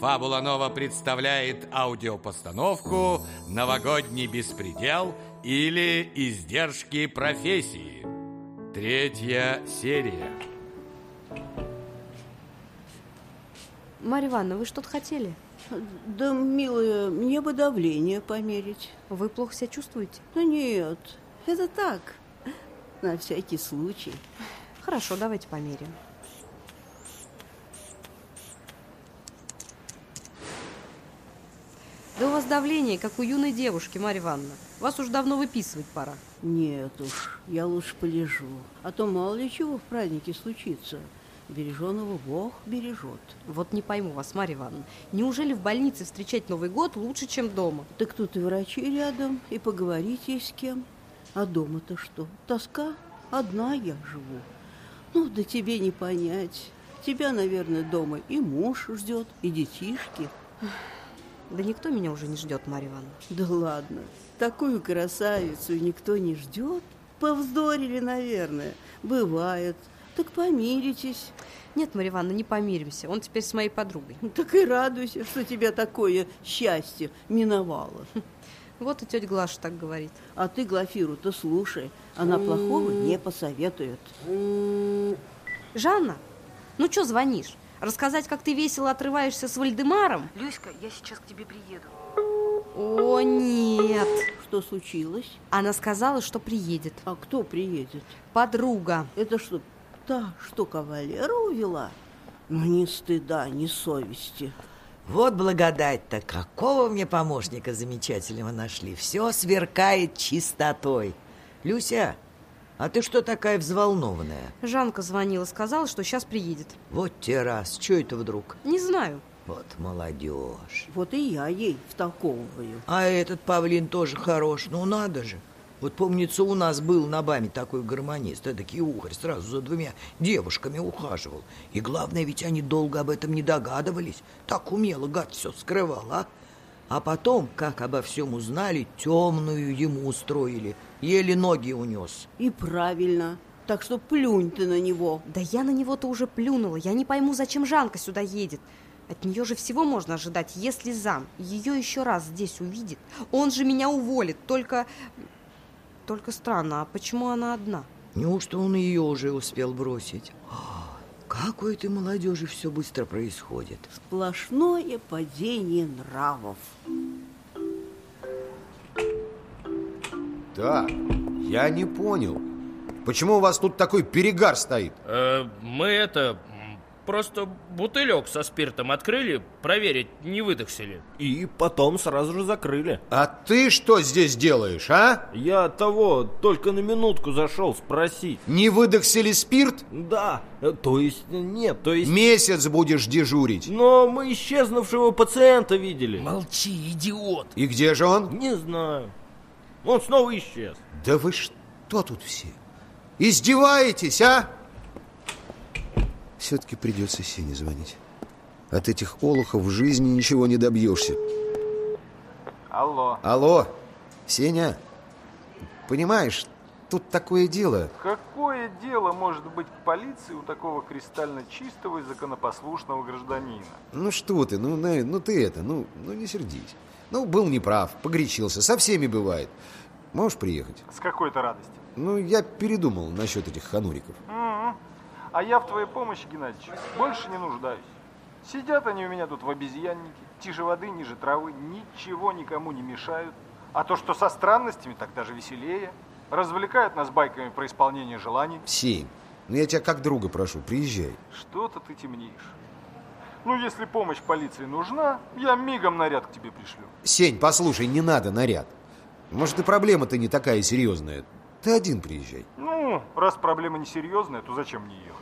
Фабула Нова представляет аудиопостановку «Новогодний беспредел» или «Издержки профессии». Третья серия. Марья Ивановна, вы что-то хотели? Да, милая, мне бы давление померить. Вы плохо себя чувствуете? Да нет, это так, на всякий случай. Хорошо, давайте померяем. Да у вас давление, как у юной девушки, Марья Ивановна. Вас уж давно выписывать пора. Нет уж, я лучше полежу. А то мало ли чего в празднике случится. Береженого Бог бережет. Вот не пойму вас, Марья Ивановна. Неужели в больнице встречать Новый год лучше, чем дома? Так тут и врачи рядом, и поговорить есть с кем. А дома-то что? Тоска? Одна я живу. Ну, да тебе не понять. Тебя, наверное, дома и муж ждет, и детишки. Да никто меня уже не ждет, Марья Ивановна. Да ладно, такую красавицу никто не ждет. Повздорили, наверное. Бывает. Так помиритесь. Нет, Марья Ивановна, не помиримся. Он теперь с моей подругой. Так и радуйся, что тебя такое счастье миновало. Вот и тетя Глаша так говорит. А ты Глафиру-то слушай. Она плохого не посоветует. Жанна, ну что звонишь? Рассказать, как ты весело отрываешься с Вальдемаром? Люська, я сейчас к тебе приеду. О, нет. Что случилось? Она сказала, что приедет. А кто приедет? Подруга. Это что, та, что кавалера увела? Ну, ни стыда, ни совести. Вот благодать-то, какого мне помощника замечательного нашли. Все сверкает чистотой. Люся, а ты что такая взволнованная? Жанка звонила, сказала, что сейчас приедет. Вот те раз, что это вдруг? Не знаю. Вот молодежь. Вот и я ей втолковываю. А этот павлин тоже хорош, ну надо же. Вот помнится, у нас был на БАМе такой гармонист, эдакий ухарь, сразу за двумя девушками ухаживал. И главное, ведь они долго об этом не догадывались. Так умело гад все скрывал, а? А потом, как обо всем узнали, темную ему устроили. Еле ноги унес. И правильно. Так что плюнь ты на него. Да я на него-то уже плюнула. Я не пойму, зачем Жанка сюда едет. От нее же всего можно ожидать, если зам ее еще раз здесь увидит. Он же меня уволит, только... Только странно, а почему она одна? Неужто он ее уже успел бросить? А, Как у этой молодежи все быстро происходит. Сплошное падение нравов. Так, я не понял. Почему у вас тут такой перегар стоит? Э, мы это... Просто бутылек со спиртом открыли, проверить, не выдохся ли. И потом сразу же закрыли. А ты что здесь делаешь, а? Я того, только на минутку зашел спросить. Не выдохся ли спирт? Да, э, то есть нет, то есть... Месяц будешь дежурить. Но мы исчезнувшего пациента видели. Молчи, идиот! И где же он? Не знаю. Он снова исчез. Да вы что тут все? Издеваетесь, а? Все-таки придется Сене звонить. От этих олухов в жизни ничего не добьешься. Алло. Алло, Сеня, понимаешь, тут такое дело. Какое дело может быть к полиции у такого кристально чистого и законопослушного гражданина? Ну что ты, ну, ну ты это, ну, ну не сердись. Ну, был неправ, погорячился, со всеми бывает. Можешь приехать? С какой-то радости. Ну, я передумал насчет этих хануриков. Мгм. А я в твоей помощи, Геннадьевич, больше не нуждаюсь. Сидят они у меня тут в обезьяннике, тише воды, ниже травы, ничего никому не мешают. А то, что со странностями, так даже веселее. Развлекают нас байками про исполнение желаний. Семь. Ну, я тебя как друга прошу, приезжай. Что-то ты темнеешь. Ну, если помощь полиции нужна, я мигом наряд к тебе пришлю. Сень, послушай, не надо наряд. Может, и проблема-то не такая серьезная. Ты один приезжай. Ну, раз проблема несерьезная, то зачем мне ехать?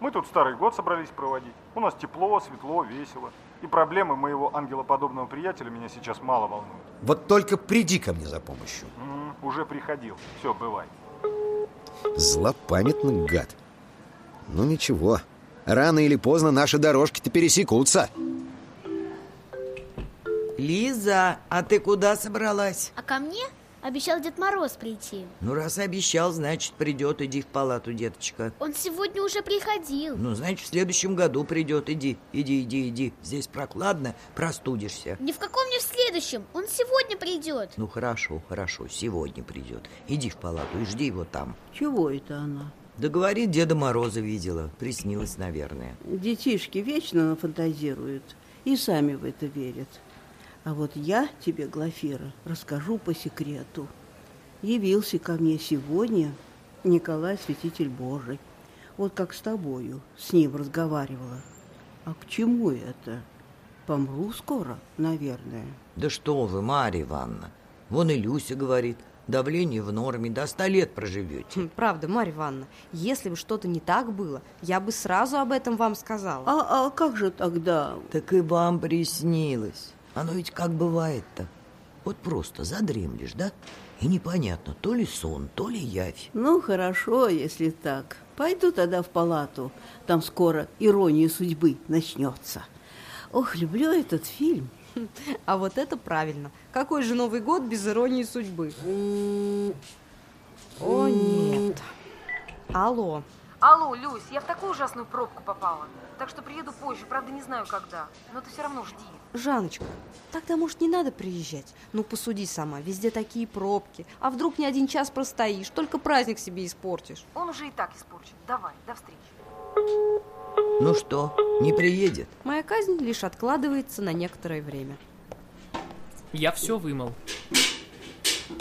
Мы тут старый год собрались проводить. У нас тепло, светло, весело. И проблемы моего ангелоподобного приятеля меня сейчас мало волнуют. Вот только приди ко мне за помощью. М, уже приходил. Все, бывай. Злопамятный гад. Ну ничего, рано или поздно наши дорожки-то пересекутся. Лиза, а ты куда собралась? А ко мне? Обещал Дед Мороз прийти. Ну, раз обещал, значит, придет. Иди в палату, деточка. Он сегодня уже приходил. Ну, значит, в следующем году придет. Иди, иди, иди, иди. Здесь прохладно, простудишься. Ни в каком не в следующем. Он сегодня придет. Ну, хорошо, хорошо, сегодня придет. Иди в палату и жди его там. Чего это она? Да говорит, Деда Мороза видела. Приснилось, наверное. Детишки вечно фантазируют и сами в это верят. А вот я тебе, Глафира, расскажу по секрету. Явился ко мне сегодня Николай Святитель Божий. Вот как с тобою, с ним разговаривала. А к чему это? Помру скоро, наверное. Да что вы, Марья Ивановна. Вон и Люся говорит, давление в норме, до ста лет проживете. Хм, Правда, Марья Ивановна, если бы что-то не так было, я бы сразу об этом вам сказала. А, а как же тогда? Так и вам приснилось. Оно ведь как бывает-то. Вот просто задремлешь, да? И непонятно, то ли сон, то ли явь. Ну, хорошо, если так. Пойду тогда в палату. Там скоро ирония судьбы начнется. Ох, люблю этот фильм. А вот это правильно. Какой же Новый год без иронии судьбы? О, нет. Алло. Алло, Люсь, я в такую ужасную пробку попала. Так что приеду позже, правда не знаю когда. Но ты все равно жди. Жаночка, тогда, может, не надо приезжать? Ну, посуди сама, везде такие пробки. А вдруг не один час простоишь, только праздник себе испортишь. Он уже и так испорчен. Давай, до встречи. Ну что, не приедет? Моя казнь лишь откладывается на некоторое время. Я все вымыл.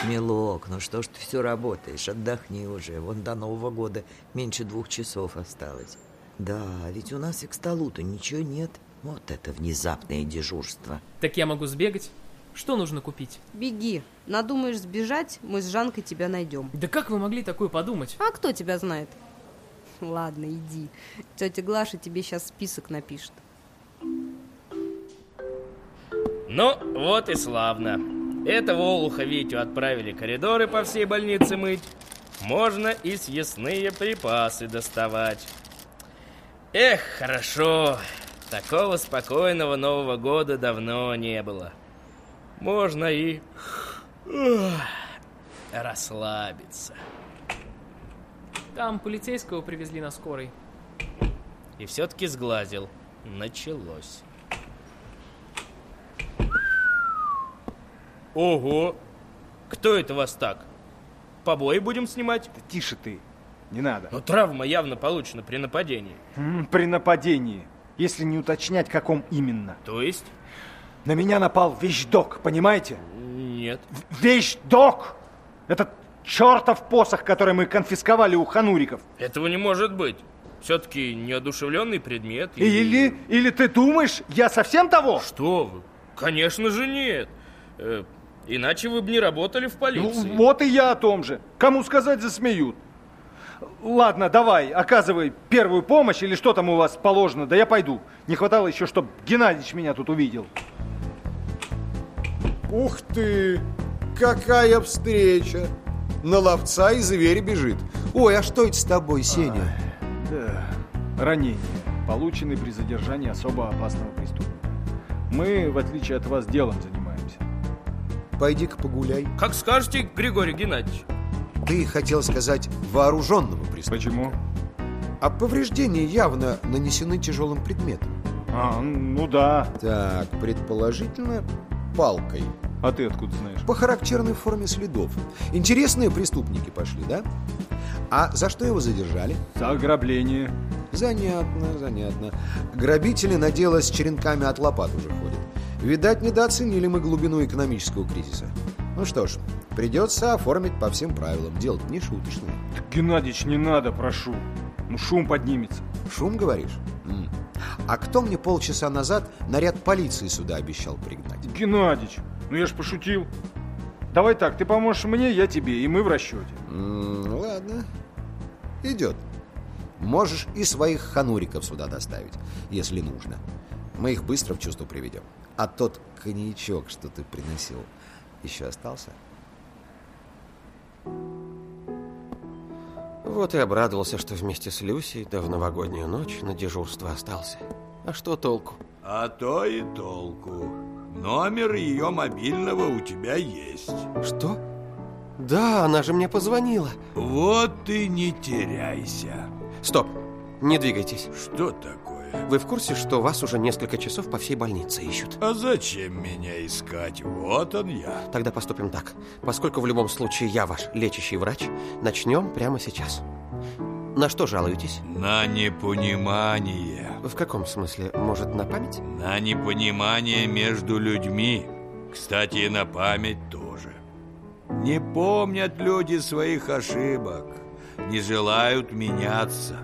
Милок, ну что ж ты все работаешь? Отдохни уже. Вон до Нового года меньше двух часов осталось. Да, ведь у нас и к столу-то ничего нет. Вот это внезапное дежурство. Так я могу сбегать? Что нужно купить? Беги. Надумаешь сбежать, мы с Жанкой тебя найдем. Да как вы могли такое подумать? А кто тебя знает? Ладно, иди. Тетя Глаша тебе сейчас список напишет. Ну, вот и славно. Этого олуха Витю отправили коридоры по всей больнице мыть. Можно и съестные припасы доставать. Эх, хорошо. Такого спокойного Нового года давно не было. Можно и расслабиться. Там полицейского привезли на скорой. И все-таки сглазил. Началось. Ого! Кто это вас так? Побои будем снимать? Да тише ты, не надо. Но травма явно получена при нападении. М, При нападении, если не уточнять, каком именно. То есть? На меня напал вещдок, понимаете? Нет. Вещдок! Этот чертов посох, который мы конфисковали у хануриков. Этого не может быть. Все-таки неодушевленный предмет. и- Или, или ты думаешь, я совсем того? Что вы? Конечно же нет. Иначе вы бы не работали в Ну, полиции. вот и я о том же. Кому сказать, засмеют. Ладно, давай, оказывай первую помощь или что там у вас положено, да я пойду. Не хватало еще, чтобы Геннадьевич меня тут увидел. Ух ты! Какая встреча! На ловца и зверь бежит. Ой, а что это с тобой, Сеня? Да, ранение, полученное при задержании особо опасного преступника. Мы, в отличие от вас, делом занимаемся. Пойди-ка погуляй. Как скажете, Григорий Геннадьевич. Ты хотел сказать вооруженного преступника. Почему? А повреждения явно нанесены тяжелым предметом. А, ну да. Так, предположительно, палкой. А ты откуда знаешь? По характерной форме следов. Интересные преступники пошли, да? А за что его задержали? За ограбление. Занятно, занятно. Грабители на дело с черенками от лопат уже ходят. Видать, недооценили мы глубину экономического кризиса. Ну что ж, придется оформить по всем правилам. Дело не шуточное. Так, Геннадьевич, не надо, прошу. Ну, шум поднимется. Шум, говоришь? М. А кто мне полчаса назад наряд полиции сюда обещал пригнать? Геннадьевич, ну я ж пошутил. Давай так, ты поможешь мне, я тебе, и мы в расчете. М, ладно. Идет. Можешь и своих хануриков сюда доставить, если нужно. Мы их быстро в чувство приведем. А тот коньячок, что ты приносил, еще остался? Вот и обрадовался, что вместе с Люсей да в новогоднюю ночь на дежурство остался. А что толку? А то и толку. Номер ее мобильного у тебя есть. Что? Да, она же мне позвонила. Вот ты не теряйся. Стоп, не двигайтесь. Что такое? Вы в курсе, что вас уже несколько часов по всей больнице ищут? А зачем меня искать? Вот он я. Тогда поступим так. Поскольку в любом случае я ваш лечащий врач, начнем прямо сейчас. На что жалуетесь? На непонимание. В каком смысле? Может, на память? На непонимание между людьми. Кстати, и на память тоже. Не помнят люди своих ошибок, не желают меняться.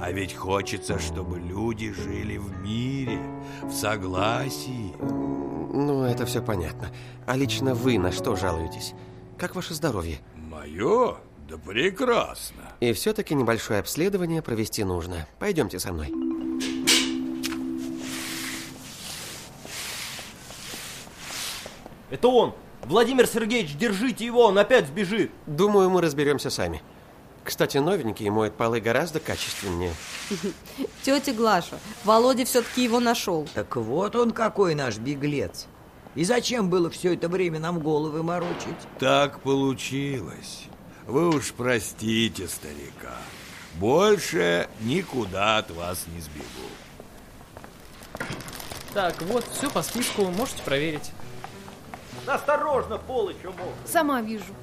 А ведь хочется, чтобы люди жили в мире, в согласии. Ну, это все понятно. А лично вы на что жалуетесь? Как ваше здоровье? Мое? Да прекрасно. И все-таки небольшое обследование провести нужно. Пойдемте со мной. Это он! Владимир Сергеевич, держите его, он опять сбежит! Думаю, мы разберемся сами. Кстати, новенькие моют полы гораздо качественнее. Тетя Глаша, Володя все-таки его нашел. Так вот он какой наш беглец. И зачем было все это время нам головы морочить? Так получилось. Вы уж простите старика. Больше никуда от вас не сбегу. Так, вот, все по списку, можете проверить. Осторожно, пол еще мог. Сама вижу.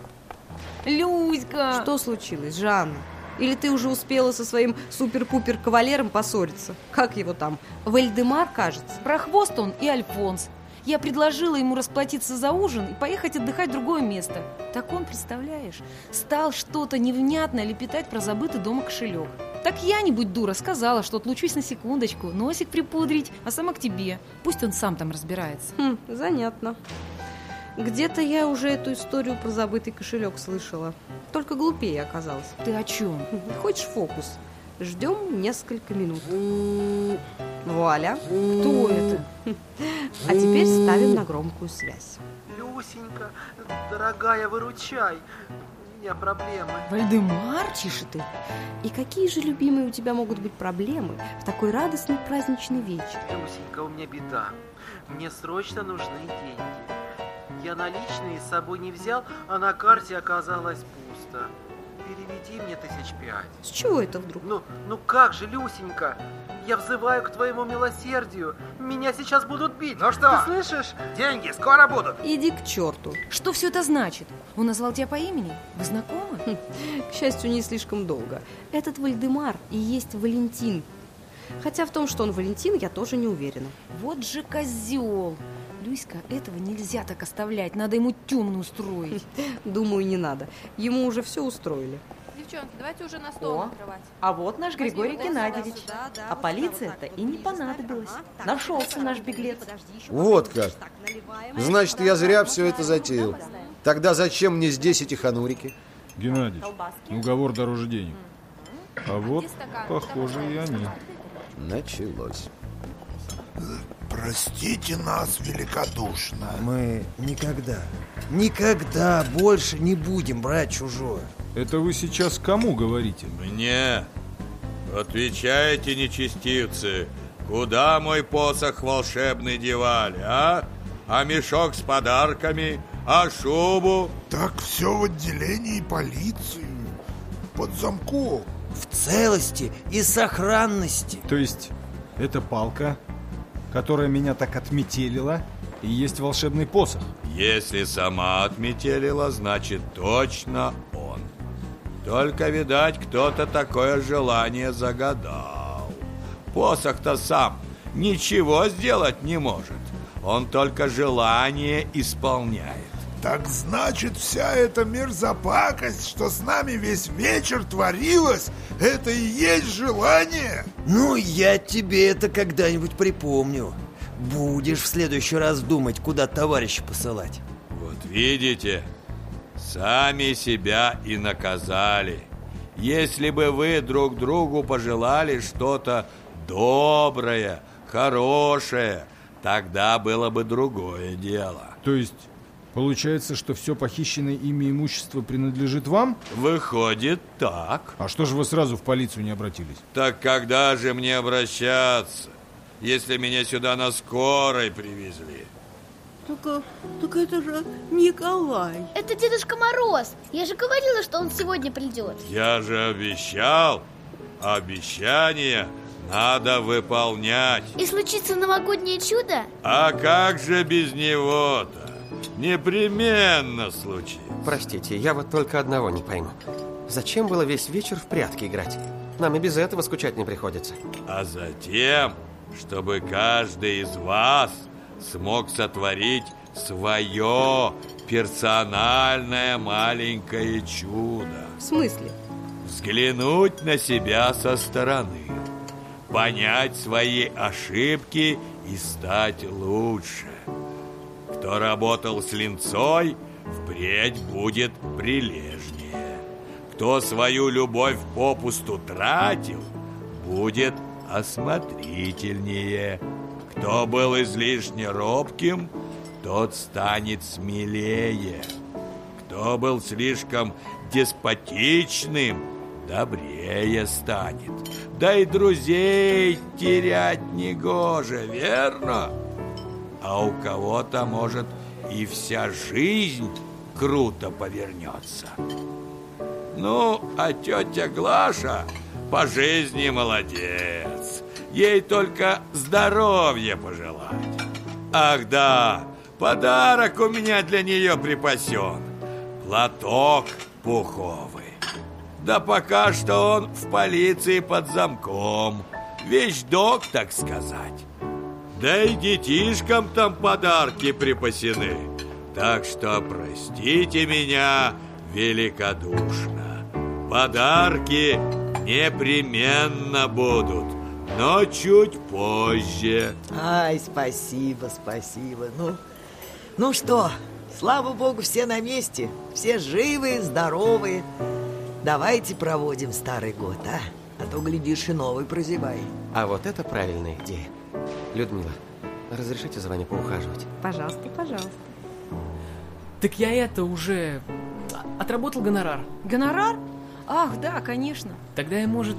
Люська! Что случилось, Жанна? Или ты уже успела со своим супер-пупер кавалером поссориться? Как его там? Вальдемар, кажется? Про хвост он и Альфонс. Я предложила ему расплатиться за ужин и поехать отдыхать в другое место. Так он, представляешь, стал что-то невнятно лепетать про забытый дома кошелек. Так я, не будь дура, сказала, что отлучусь на секундочку, носик припудрить, а сама к тебе. Пусть он сам там разбирается. Хм, занятно. Где-то я уже эту историю про забытый кошелек слышала. Только глупее оказалось. Ты о чем? Хочешь фокус? Ждем несколько минут. Вуаля. Кто это? А теперь ставим на громкую связь. Люсенька, дорогая, выручай. У меня проблемы. Вальдемар? Тише ты. И какие же, любимые, у тебя могут быть проблемы в такой радостный праздничный вечер? Люсенька, у меня беда. Мне срочно нужны деньги. Я наличные с собой не взял, а на карте оказалось пусто. Переведи мне тысяч пять. С чего это вдруг? Ну, ну как же, Люсенька? Я взываю к твоему милосердию. Меня сейчас будут бить. Ну что? Ты слышишь? Деньги скоро будут. Иди к черту. Что все это значит? Он назвал тебя по имени? Вы знакомы? Хм, к счастью, не слишком долго. Этот Вальдемар и есть Валентин. Хотя в том, что он Валентин, я тоже не уверена. Вот же козел. Люська, этого нельзя так оставлять. Надо ему темную устроить. Думаю, не надо. Ему уже все устроили. Девчонки, давайте уже на стол О, накрывать. а вот наш Возьми Григорий вот Геннадьевич. сюда, да, а вот полиция-то и не понадобилась. Нашелся наш беглец. Вот как. Значит, я зря все это затеял. Тогда зачем мне здесь эти ханурики? Геннадий, уговор дороже денег. А вот, похоже, и они. Началось. Простите нас великодушно. Мы никогда, никогда больше не будем брать чужое. Это вы сейчас кому говорите? Мне. Отвечайте, нечестивцы, куда мой посох волшебный девали, а? А мешок с подарками? А шубу? Так все в отделении полиции. Под замком. В целости и сохранности. То есть, это палка, которая меня так отметелила, и есть волшебный посох? Если сама отметелила, значит точно он. Только, видать, кто-то такое желание загадал. Посох-то сам ничего сделать не может. Он только желание исполняет. Так значит, вся эта мерзопакость, что с нами весь вечер творилась, это и есть желание? Ну, я тебе это когда-нибудь припомню. Будешь в следующий раз думать, куда товарища посылать. Вот видите, сами себя и наказали. Если бы вы друг другу пожелали что-то доброе, хорошее, тогда было бы другое дело. То есть, получается, что все похищенное ими имущество принадлежит вам? Выходит так. А что же вы сразу в полицию не обратились? Так когда же мне обращаться, если меня сюда на скорой привезли? Только, только это же Николай. Это Дедушка Мороз. Я же говорила, что он сегодня придет. Я же обещал. Обещание надо выполнять. И случится новогоднее чудо? А как же без него-то? Непременно случится. Простите, я вот только одного не пойму. Зачем было весь вечер в прятки играть? Нам и без этого скучать не приходится. А затем, чтобы каждый из вас смог сотворить свое персональное маленькое чудо. В смысле? Взглянуть на себя со стороны, понять свои ошибки и стать лучше. Кто работал с линцой, впредь будет прилежнее. Кто свою любовь попусту тратил, будет осмотрительнее. Кто был излишне робким, тот станет смелее. Кто был слишком деспотичным, добрее станет. Да и друзей терять негоже, верно? А у кого-то, может, и вся жизнь круто повернется. Ну, а тетя Глаша по жизни молодец. Ей только здоровья пожелать. Ах да, подарок у меня для нее припасен. Платок пуховый. Да пока что он в полиции под замком. Вещдок, так сказать. Да и детишкам там подарки припасены. Так что простите меня великодушно. Подарки непременно будут но чуть позже. Ай, спасибо, спасибо. Ну, ну что, слава богу, все на месте, все живые, здоровые. Давайте проводим старый год, а? А то, глядишь, и новый прозевай. А вот это правильная идея. Людмила, разрешите за вами поухаживать? Пожалуйста, пожалуйста. Так я это уже отработал гонорар. Гонорар? Ах, да, конечно. Тогда я, может,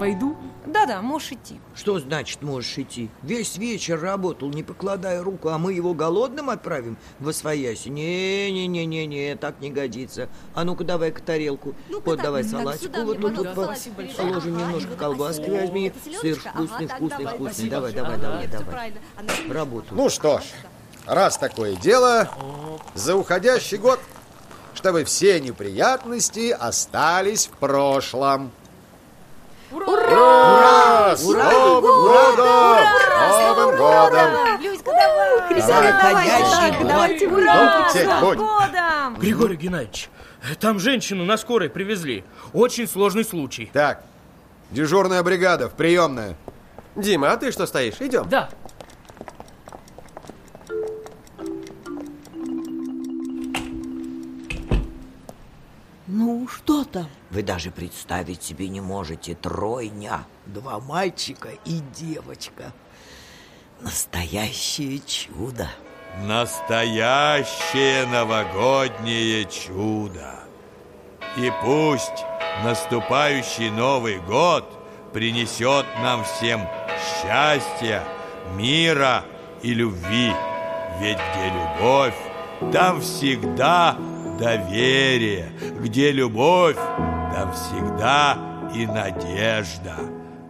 пойду? Да-да, можешь идти. Что значит можешь идти? Весь вечер работал, не покладая руку, а мы его голодным отправим в освояси? Не-не-не-не-не, так не годится. А ну-ка давай-ка тарелку. Ну вот давай салатику, вот тут вот положим немножко колбаски возьми. Сыр вкусный, вкусный, вкусный. Давай, давай, давай, давай. Работу. Ну что ж, раз такое дело, за уходящий год, чтобы все неприятности остались в прошлом. Ура! Ура! С Новым годом! С Новым годом! Люська, давай! Год. Давайте, Ну, ура! С будь. годом! Григорий Геннадьевич, там женщину на скорой привезли. Очень сложный случай. Так, дежурная бригада в приемную. Дима, а ты что стоишь? Идем. Да. Ну, что там? Вы даже представить себе не можете. Тройня. Два мальчика и девочка. Настоящее чудо. Настоящее новогоднее чудо. И пусть наступающий Новый год принесет нам всем счастья, мира и любви. Ведь где любовь, там всегда доверие. Где любовь, там всегда и надежда.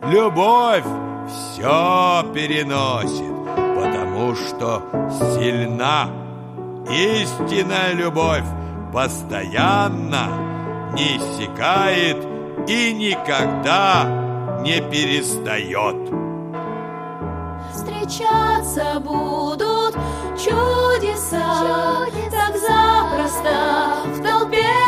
Любовь все переносит, потому что сильна. Истинная любовь постоянно не иссякает и никогда не перестает. Встречаться будут чудеса, так запросто в толпе